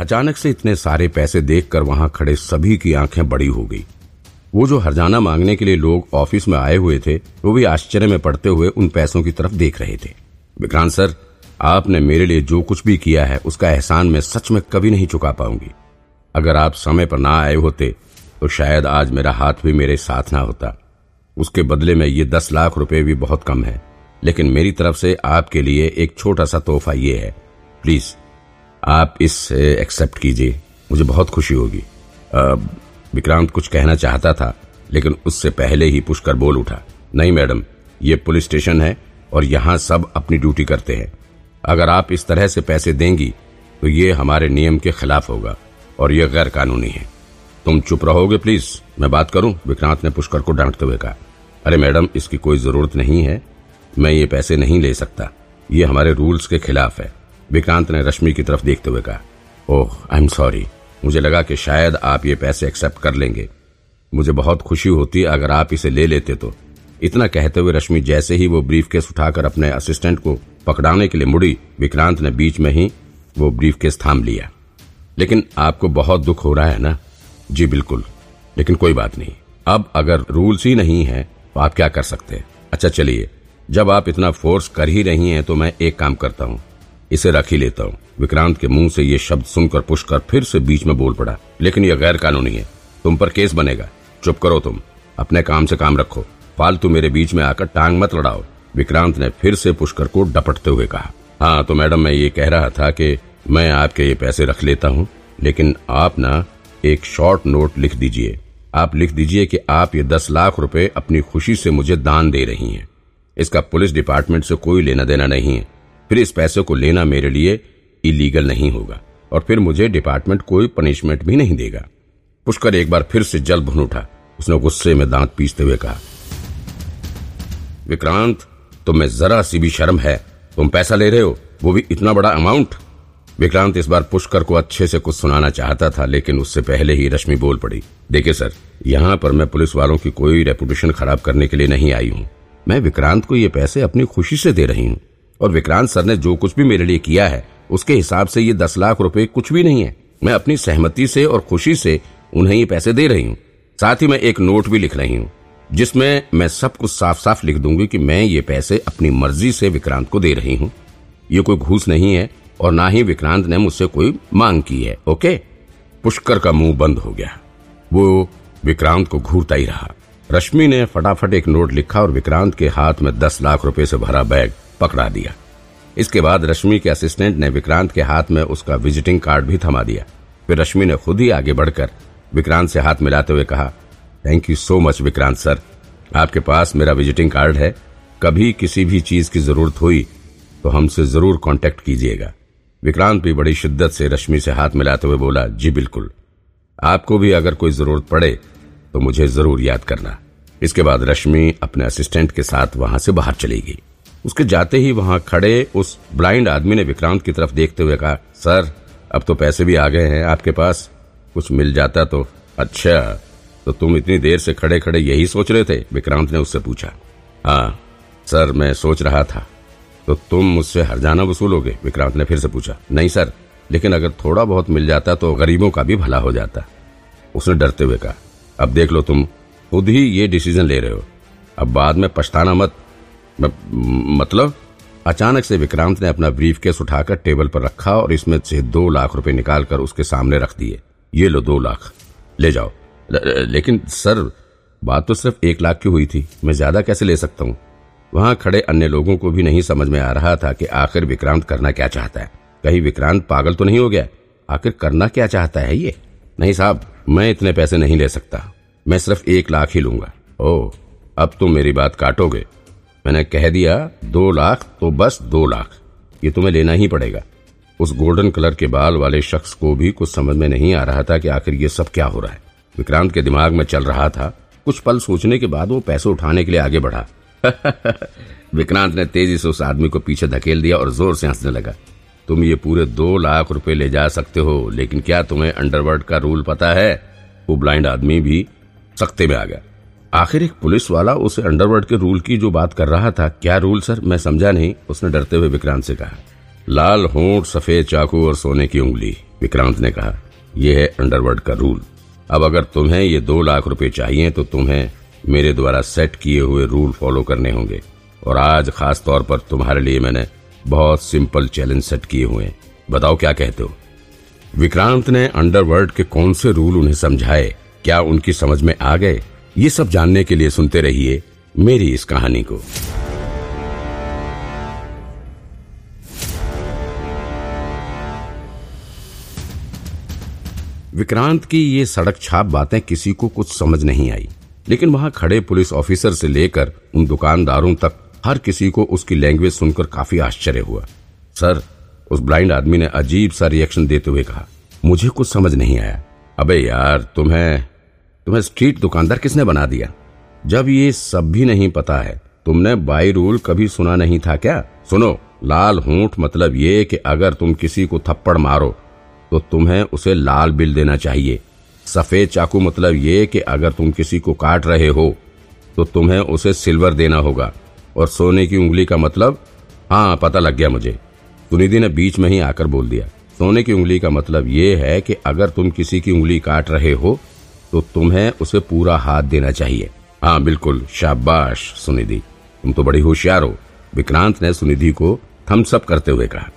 अचानक से इतने सारे पैसे देखकर वहाँ खड़े सभी की आँखें बड़ी हो गई। वो जो हरजाना मांगने के लिए लोग ऑफ़िस में आए हुए थे, वो भी आश्चर्य में पड़ते हुए उन पैसों की तरफ़ देख रहे थे। विक्रांत सर, आपने मेरे लिए जो कुछ भी किया है, उसका एहसान मैं सच में कभी नहीं चुका पाऊँगी। अगर आप समय पर ना आए होते तो शायद आज मेरा हाथ भी मेरे साथ ना होता। उसके बदले में ये दस लाख रुपए भी बहुत कम है। लेकिन मेरी तरफ़ से आपके लिए एक छोटा सा तोहफा ये है। प्लीज़ आप इस एक्सेप्ट कीजिए। मुझे बहुत खुशी होगी। विक्रांत कुछ कहना चाहता था, लेकिन उससे पहले ही पुष्कर बोल उठा, नहीं मैडम, ये पुलिस स्टेशन है और यहाँ सब अपनी ड्यूटी करते हैं। अगर आप इस तरह से पैसे देंगी तो ये हमारे नियम के खिलाफ होगा और ये गैर कानूनी है। तुम चुप रहोगे प्लीज़, मैं बात करूँ? विक्रांत ने पुष्कर को डांटते हुए कहा, अरे मैडम, इसकी कोई ज़रूरत नहीं है। मैं ये पैसे नहीं ले सकता। ये हमारे रूल्स के खिलाफ है। विक्रांत ने रश्मि की तरफ़ देखते हुए कहा, ओह आई एम सॉरी मुझे लगा कि शायद आप ये पैसे एक्सेप्ट कर लेंगे। मुझे बहुत खुशी होती अगर आप इसे ले लेते तो। इतना कहते हुए रश्मि जैसे ही वो ब्रीफ केस उठाकर अपने असिस्टेंट को पकड़ाने के लिए मुड़ी, विक्रांत ने बीच में ही वो ब्रीफ केस थाम लिया। लेकिन आपको बहुत दुख हो रहा है ना? जी बिल्कुल। लेकिन कोई बात नहीं। अब अगर रूल्स ही नहीं है तो आप क्या कर सकते हैं? अच्छा चलिए। जब आप इतना फोर्स कर ही रही हैं तो मैं एक काम करता हूँ। इसे रख ही लेता हूँ। विक्रांत के मुँह से ये शब्द सुनकर पुष्कर फिर से बीच में बोल पड़ा, लेकिन यह गैर कानूनी है। तुम पर केस बनेगा। चुप करो तुम। अपने काम से काम रखो। फालतू मेरे बीच में आकर टांग मत लड़ाओ। विक्रांत ने फिर से पुष्कर को डपटते हुए कहा हाँ तो मैडम, मैं ये कह रहा था कि मैं आपके ये पैसे रख लेता हूँ, लेकिन आप ना एक शॉर्ट नोट लिख दीजिए। आप लिख दीजिए कि आप ये दस लाख रुपए अपनी खुशी से मुझे दान दे रही हैं। इसका पुलिस डिपार्टमेंट से कोई लेना देना नहीं है। फिर इस पैसे को लेना मेरे लिए इलीगल नहीं होगा, और फिर मुझे डिपार्टमेंट कोई पनिशमेंट भी नहीं देगा। पुष्कर एक बार फिर से जल भुन उठा। उसने गुस्से में दांत पीसते हुए कहा, विक्रांत, तुम्हें जरा सी भी शर्म है। तुम पैसा ले रहे हो, वो भी इतना बड़ा अमाउंट विक्रांत इस बार पुष्कर को अच्छे से कुछ सुनाना चाहता था, लेकिन उससे पहले ही रश्मि बोल पड़ी, देखिए सर, यहाँ पर मैं पुलिस वालों की कोई रेपुटेशन खराब करने के लिए नहीं आई हूँ। मैं विक्रांत को ये पैसे अपनी खुशी से दे रही हूँ। और विक्रांत सर ने जो कुछ भी मेरे लिए किया है, उसके हिसाब से ये दस लाख रुपए कुछ भी नहीं है। मैं अपनी सहमति से और खुशी से उन्हें ये पैसे दे रही हूँ। साथ ही मैं एक नोट भी लिख रही हूँ, जिसमें मैं सब कुछ साफ़ साफ़ लिख दूँगी कि मैं ये पैसे अपनी मर्ज़ी से विक्रांत को दे रही हूँ। ये कोई घूस नहीं है और ना ही विक्रांत ने मुझसे कोई मांग की है, ओके? पुष्कर का मुँह बंद हो गया। वो विक्रांत को घूरता ही रहा। रश्मि ने फटाफट एक नोट लिखा और विक्रांत के हाथ में दस लाख रुपए से भरा बैग पकड़ा दिया। इसके बाद रश्मि के असिस्टेंट ने विक्रांत के हाथ में उसका विजिटिंग कार्ड भी थमा दिया। फिर रश्मि ने खुद ही आगे बढ़कर विक्रांत से हाथ मिलाते हुए कहा thank you so much Vikrant sir. आपके पास मेरा विजिटिंग कार्ड है। कभी किसी भी चीज़ की ज़रूरत हुई तो हमसे ज़रूर कांटेक्ट कीजिएगा। विक्रांत भी बड़ी शिद्दत से रश्मि से हाथ मिलाते हुए बोला, जी बिल्कुल। आपको भी अगर कोई ज़रूरत पड़े तो मुझे ज़रूर याद करना। इसके बाद रश्मि अपने असिस्टेंट के साथ वहाँ से बाहर चली गई। उसके जाते ही वहाँ खड़े उस ब्लाइंड आदमी ने विक्रांत की तरफ़ देखते हुए कहा, सर, अब तो पैसे भी आ गए हैं आपके पास। कुछ मिल जाता तो अच्छा तो तुम इतनी देर से खड़े खड़े यही सोच रहे थे? विक्रांत ने उससे पूछा हाँ सर, मैं सोच रहा था। तो तुम मुझसे हरजाना वसूलोगे विक्रांत ने फिर से पूछा, नहीं सर, लेकिन अगर थोड़ा बहुत मिल जाता तो गरीबों का भी भला हो जाता। उसने डरते हुए कहा, अब देख लो तुम, खुद ही ये डिसीज़न ले रहे हो। अब बाद में पछताना मत। मतलब अचानक से विक्रांत ने अपना ब्रीफ केस उठाकर टेबल पर रखा और इसमें से दो लाख रुपए निकालकर उसके सामने रख दिए। ये लो दो लाख। ले जाओ। ल, लेकिन सर बात तो सिर्फ़ एक लाख की हुई थी। मैं ज़्यादा कैसे ले सकता हूँ? वहाँ खड़े अन्य लोगों को भी नहीं समझ में आ रहा था कि आखिर विक्रांत करना क्या चाहता है। कहीं विक्रांत पागल तो नहीं हो गया? आखिर करना क्या चाहता है ये? नहीं साहब मैं इतने पैसे नहीं ले सकता। मैं सिर्फ़ एक लाख ही लूँगा। ओ अब तुम मेरी बात काटोगे। मैंने कह दिया, दो लाख तो बस दो लाख। ये तुम्हें लेना ही पड़ेगा। उस गोल्डन कलर के बाल वाले शख्स को भी कुछ समझ में नहीं आ रहा था कि आखिर ये सब क्या हो रहा है। विक्रांत के दिमाग में चल रहा था, कुछ पल सोचने के बाद वो पैसे उठाने के लिए आगे बढ़ा। विक्रांत ने तेज़ी से उस आदमी को पीछे धकेल दिया और ज़ोर से हंसने लगा। तुम ये पूरे दो लाख रुपए ले जा सकते हो, लेकिन क्या तुम्हें अंडरवर्ल्ड का रूल पता है? वो ब्लाइंड आदमी भी सख्ते में आ गया। आखिर एक पुलिस वाला उसे अंडरवर्ल्ड के रूल की जो बात कर रहा था, क्या रूल सर मैं समझा नहीं, उसने डरते हुए विक्रांत से कहा। लाल होंठ, सफ़ेद चाकू और सोने की उंगली, विक्रांत ने कहा। यह है अंडरवर्ल्ड का रूल अब अगर तुम्हें ये दो लाख रुपए चाहिए तो तुम्हें मेरे द्वारा सेट किए हुए रूल फॉलो करने होंगे। और आज खास तौर पर तुम्हारे लिए मैंने बहुत सिंपल चैलेंज सेट किए हुए बताओ क्या कहते हो? विक्रांत ने अंडरवर्ल्ड के कौन से रूल उन्हें समझाए? क्या उनकी समझ में आ गए? ये सब जानने के लिए सुनते रहिए मेरी इस कहानी को। विक्रांत की ये सड़क छाप बातें किसी को कुछ समझ नहीं आई, लेकिन वहाँ खड़े पुलिस ऑफिसर से लेकर उन दुकानदारों तक हर किसी को उसकी लैंग्वेज सुनकर काफ़ी आश्चर्य हुआ। सर, उस ब्लाइंड आदमी ने अजीब सा रिएक्शन देते हुए कहा, मुझे कुछ समझ नहीं आया। अबे यार, तुम्हें तुम्हें स्ट्रीट दुकानदार किसने बना दिया? जब ये सब भी नहीं पता है, तुमने बाई रूल कभी सुना नहीं था क्या? सुनो, लाल होंठ मतलब ये कि अगर तुम किसी को थप्पड़ मारो तो तुम्हें उसे लाल बिल देना चाहिए। सफ़ेद चाकू मतलब ये कि अगर तुम किसी को काट रहे हो तो तुम्हें उसे सिल्वर देना होगा। और सोने की उंगली का मतलब हाँ पता लग गया मुझे। सुनिधि ने बीच में ही आकर बोल दिया। सोने की उंगली का मतलब ये है कि अगर तुम किसी की उंगली काट रहे हो तो तुम्हें उसे पूरा हाथ देना चाहिए। हाँ बिल्कुल, शाबाश, सुनिधि। तुम तो बड़ी होशियार हो। विक्रांत ने सुनिधि को थम्सअप करते हुए कहा,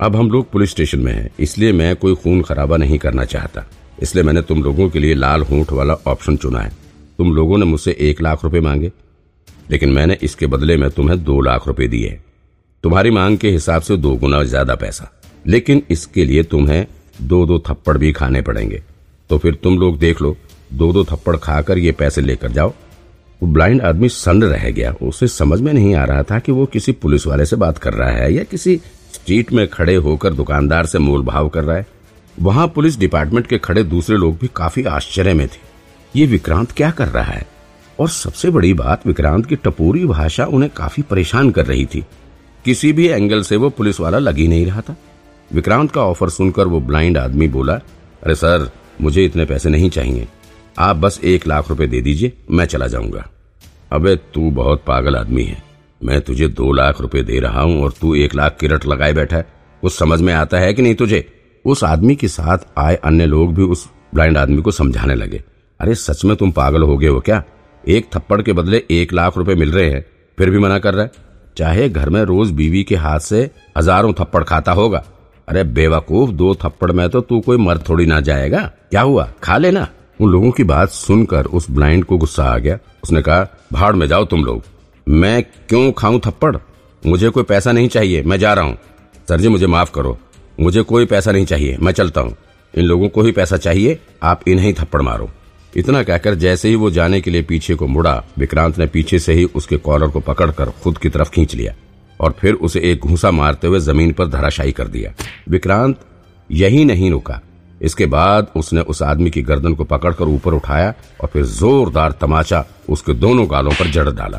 अब हम लोग पुलिस स्टेशन में हैं, इसलिए मैं कोई खून खराबा नहीं करना चाहता। इसलिए मैंने तुम लोगों के लिए लाल होंठ वाला ऑप्शन चुना है। तुम लोगों ने मुझसे एक लाख रुपए मांगे, लेकिन मैंने इसके बदले में तुम्हें दो लाख रुपए दिए तुम्हारी मांग के हिसाब से दो गुना ज़्यादा पैसा। लेकिन इसके लिए तुम्हें दो दो थप्पड़ भी खाने पड़ेंगे। तो फिर तुम लोग देख लो दो दो थप्पड़ खाकर ये पैसे लेकर जाओ। वो ब्लाइंड आदमी सन्न रह गया। उसे समझ में नहीं आ रहा था कि वो किसी पुलिस वाले से बात कर रहा है या किसी स्ट्रीट में खड़े होकर दुकानदार से मोल भाव कर रहा है। वहाँ पुलिस डिपार्टमेंट के खड़े दूसरे लोग भी काफ़ी आश्चर्य में थे। ये विक्रांत क्या कर रहा है? और सबसे बड़ी बात, विक्रांत की टपोरी भाषा उन्हें काफ़ी परेशान कर रही थी। किसी भी एंगल से वो पुलिस वाला लग ही नहीं रहा था। विक्रांत का ऑफ़र सुनकर वो ब्लाइंड आदमी बोला, अरे सर, मुझे इतने पैसे नहीं चाहिए। आप बस एक लाख रुपए दे दीजिए, मैं चला जाऊँगा। अबे, तू बहुत पागल आदमी है। मैं तुझे दो लाख रुपए दे रहा हूँ और तू एक लाख की रट लगाए बैठा है। कुछ समझ में आता है कि नहीं तुझे? उस आदमी के साथ आए अन्य लोग भी उस ब्लाइंड आदमी को समझाने लगे। अरे, सच में तुम पागल हो गए हो क्या? एक थप्पड़ के बदले एक लाख रुपए मिल रहे हैं। फिर भी मना कर रहा है? चाहे घर में रोज बीवी के हाथ से हज़ारों थप्पड़ खाता होगा। अरे, बेवकूफ़ दो थप्पड़ में तो तू कोई मर थोड़ी ना जाएगा। क्या हुआ? खा लेना। उन लोगों की बात सुनकर उस ब्लाइंड को गुस्सा आ गया। उसने कहा, भाड़ में जाओ तुम लोग। मैं क्यों खाऊं थप्पड़? मुझे कोई पैसा नहीं चाहिए, मैं जा रहा हूँ। सर जी, मुझे माफ़ करो। मुझे कोई पैसा नहीं चाहिए, मैं चलता हूँ। इन लोगों को ही पैसा चाहिए, आप इन्हें ही थप्पड़ मारो। इतना कहकर जैसे ही वो जाने के लिए पीछे को मुड़ा, विक्रांत ने पीछे से ही उसके कॉलर को पकड़कर खुद की तरफ़ खींच लिया और फिर उसे एक घूसा मारते हुए ज़मीन पर धराशायी कर दिया। विक्रांत यही नहीं रुका। इसके बाद उसने उस आदमी की गर्दन को पकड़कर ऊपर उठाया और फिर जोरदार तमाचा उसके दोनों गालों पर जड़ डाला।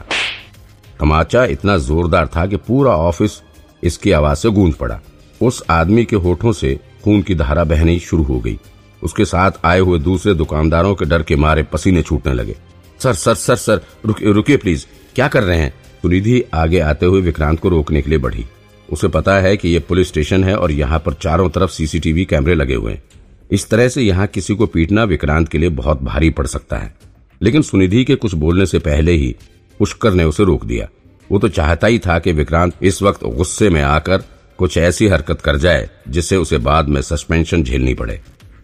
तमाचा इतना जोरदार था कि पूरा ऑफ़िस इसकी आवाज़ से गूंज पड़ा। उस आदमी के होठों से खून की धारा बहनी शुरू हो गई। उसके साथ आए हुए दूसरे दुकानदारों के डर के मारे पसीने छूटने लगे। सर सर सर सर, रुकिए रुकिए प्लीज़। क्या कर रहे हैं? सुनिधि आगे आते हुए विक्रांत को रोकने के लिए बढ़ी। उसे पता है कि यह पुलिस स्टेशन है और यहाँ पर चारों तरफ़ सीसीटीवी कैमरे लगे हुए हैं। इस तरह से यहाँ किसी को पीटना विक्रांत के लिए बहुत भारी पड़ सकता है। लेकिन सुनिधि के कुछ बोलने से पहले ही पुष्कर ने उसे रोक दिया। वो तो चाहता ही था कि विक्रांत इस वक्त गुस्से में आकर कुछ ऐसी हरकत कर जाए, जिससे उसे बाद में सस्पेंशन झेलनी पड़े।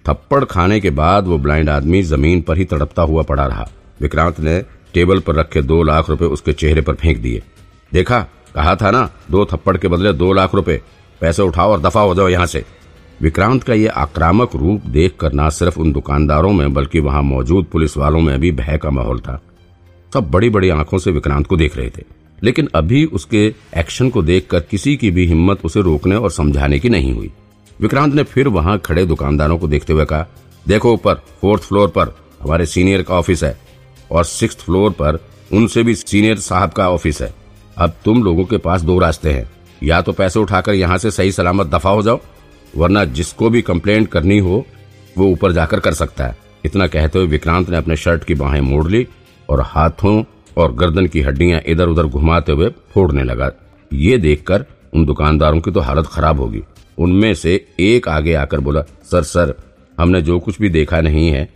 थप्पड़ खाने के बाद वो ब्लाइंड आदमी ज़मीन पर ही तड़पता हुआ पड़ा रहा। विक्रांत ने टेबल पर रखे दो लाख रुपए उसके चेहरे पर फेंक दिए। देखा, कहा था ना, दो थप्पड़ के बदले दो लाख रुपए। पैसे उठाओ और दफ़ा हो जाओ यहाँ से। विक्रांत का ये आक्रामक रूप देखकर न सिर्फ़ उन दुकानदारों में, बल्कि वहाँ मौजूद पुलिस वालों में भी भय का माहौल था। सब बड़ी बड़ी आँखों से विक्रांत को देख रहे थे। लेकिन अभी उसके एक्शन को देखकर किसी की भी हिम्मत उसे रोकने और समझाने की नहीं हुई। विक्रांत ने फिर वहाँ खड़े दुकानदारों को देखते हुए कहा, देखो ऊपर, फोर्थ फ्लोर पर हमारे सीनियर का ऑफ़िस है और सिक्स फ्लोर पर उनसे भी सीनियर साहब का ऑफ़िस है। अब तुम लोगों के पास दो रास्ते हैं। या तो पैसे उठाकर यहाँ से सही सलामत दफ़ा हो जाओ वरना जिसको भी कंप्लेंट करनी हो, वो ऊपर जाकर कर सकता है। इतना कहते हुए विक्रांत ने अपने शर्ट की बाहें मोड़ ली और हाथों और गर्दन की हड्डियाँ इधर उधर घुमाते हुए फोड़ने लगा। ये देखकर उन दुकानदारों की तो हालत खराब होगी। उनमें से एक आगे आकर बोला, सर सर, हमने जो कुछ भी देखा नहीं है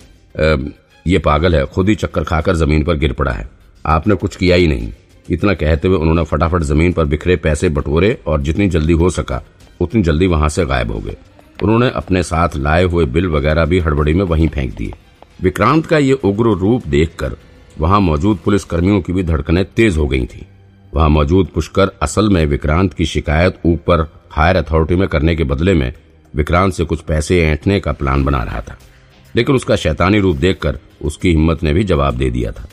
ये पागल है, खुद ही चक्कर खाकर ज़मीन पर गिर पड़ा है। आपने कुछ किया ही नहीं। इतना कहते हुए उन्होंने फटाफट ज़मीन पर बिखरे पैसे बटोरे और जितनी जल्दी हो सका उतनी जल्दी वहाँ से गायब हो गए। उन्होंने अपने साथ लाए हुए बिल वगैरह भी हड़बड़ी में वहीं फेंक दिए। विक्रांत का ये उग्र रूप देखकर वहाँ मौजूद पुलिस कर्मियों की भी धड़कनें तेज हो गई थी। वहाँ मौजूद पुष्कर असल में विक्रांत की शिकायत ऊपर हायर अथॉरिटी में करने के बदले में विक्रांत से कुछ पैसे ऐंठने का प्लान बना रहा था। लेकिन उसका शैतानी रूप देखकर उसकी हिम्मत ने भी जवाब दे दिया था।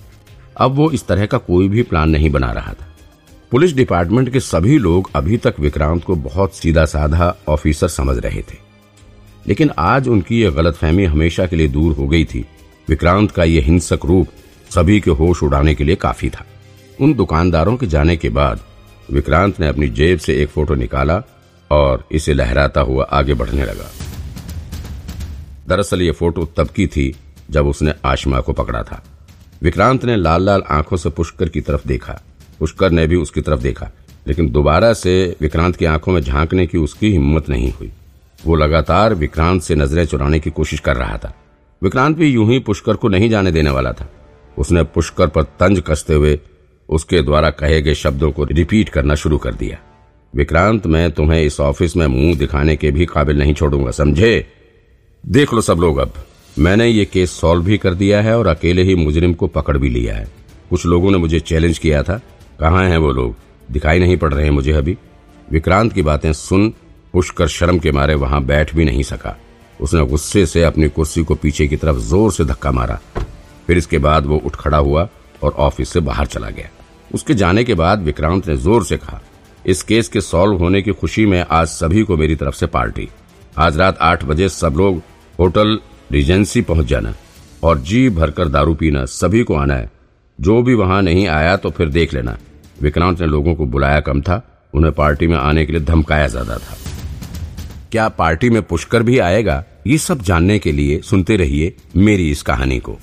अब वो इस तरह का कोई भी प्लान नहीं बना रहा था। पुलिस डिपार्टमेंट के सभी लोग अभी तक विक्रांत को बहुत सीधा साधा ऑफिसर समझ रहे थे। लेकिन आज उनकी यह गलतफहमी हमेशा के लिए दूर हो गई थी। विक्रांत का यह हिंसक रूप सभी के होश उड़ाने के लिए काफ़ी था। उन दुकानदारों के जाने के बाद विक्रांत ने अपनी जेब से एक फ़ोटो निकाला और इसे लहराता हुआ आगे बढ़ने लगा। दरअसल ये फ़ोटो तब की थी जब उसने आशमा को पकड़ा था। विक्रांत ने लाल लाल आँखों से पुष्कर की तरफ़ देखा। पुष्कर ने भी उसकी तरफ़ देखा, लेकिन दोबारा से विक्रांत की आँखों में झांकने की उसकी हिम्मत नहीं हुई। वो लगातार विक्रांत से नज़रें चुराने की कोशिश कर रहा था। विक्रांत भी यूँ ही पुष्कर को नहीं जाने देने वाला था। उसने पुष्कर पर तंज कसते हुए उसके द्वारा कहे गए शब्दों को रिपीट करना शुरू कर दिया। विक्रांत, मैं तुम्हें इस ऑफ़िस में मुँह दिखाने के भी काबिल नहीं छोड़ूँगा, समझे? देख लो सब लोग अब। मैंने ये केस सॉल्व भी कर दिया है और अकेले ही मुजरिम को पकड़ भी लिया है। कुछ लोगों ने मुझे चैलेंज किया था कहाँ हैं वो लोग? दिखाई नहीं पड़ रहे मुझे अभी। विक्रांत की बातें सुन, पुष्कर शर्म के मारे वहाँ बैठ भी नहीं सका। उसने गुस्से से अपनी कुर्सी को पीछे की तरफ़ ज़ोर से धक्का मारा। फिर इसके बाद वो उठ खड़ा हुआ और ऑफ़िस से बाहर चला गया। उसके जाने के बाद विक्रांत ने ज़ोर से कहा, इस केस के सॉल्व होने की खुशी में आज सभी को मेरी तरफ़ से पार्टी। आज रात आठ बजे सब लोग होटल रिजेंसी पहुँच जाना और जी भरकर दारू पीना सभी को आना है। जो भी वहाँ नहीं आया तो फिर देख लेना। विक्रांत ने लोगों को बुलाया कम था। उन्हें पार्टी में आने के लिए धमकाया ज़्यादा था। क्या पार्टी में पुष्कर भी आएगा? ये सब जानने के लिए सुनते रहिए मेरी इस कहानी को।